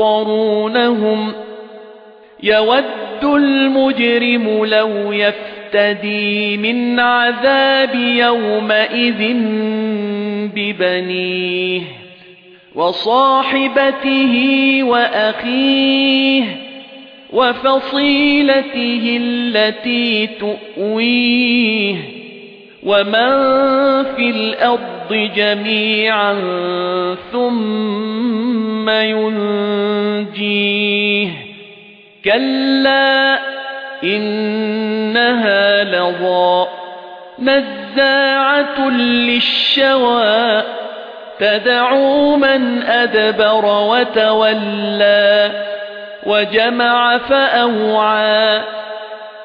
يبصرونهم يود المجرم لو يفتدي من عذاب يومئذ ببنيه وصاحبته وأخيه وفصيلته التي تؤويه ومن في الأرض جميعا ثم ينجيه كلا إنها لظى نزاعة للشوى تدعو من أدبر وتولى وجمع فأوعى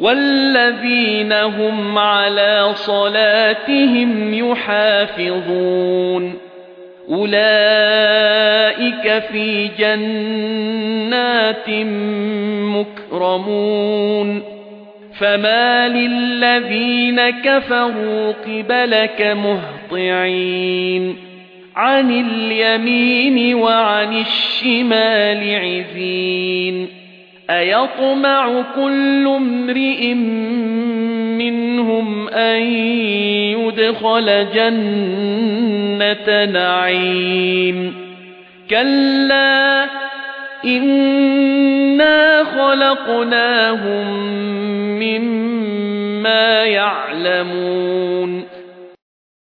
والذين هم على صلاتهم يحافظون. أولئك في جنات مكرمون. فما للذين كفروا قبلك مهطعين. عن اليمين وعن الشمال عزين. أيطمع كل امرئ منهم أن يدخل جنة نعيم. كلا إنا خلقناهم مما يعلمون.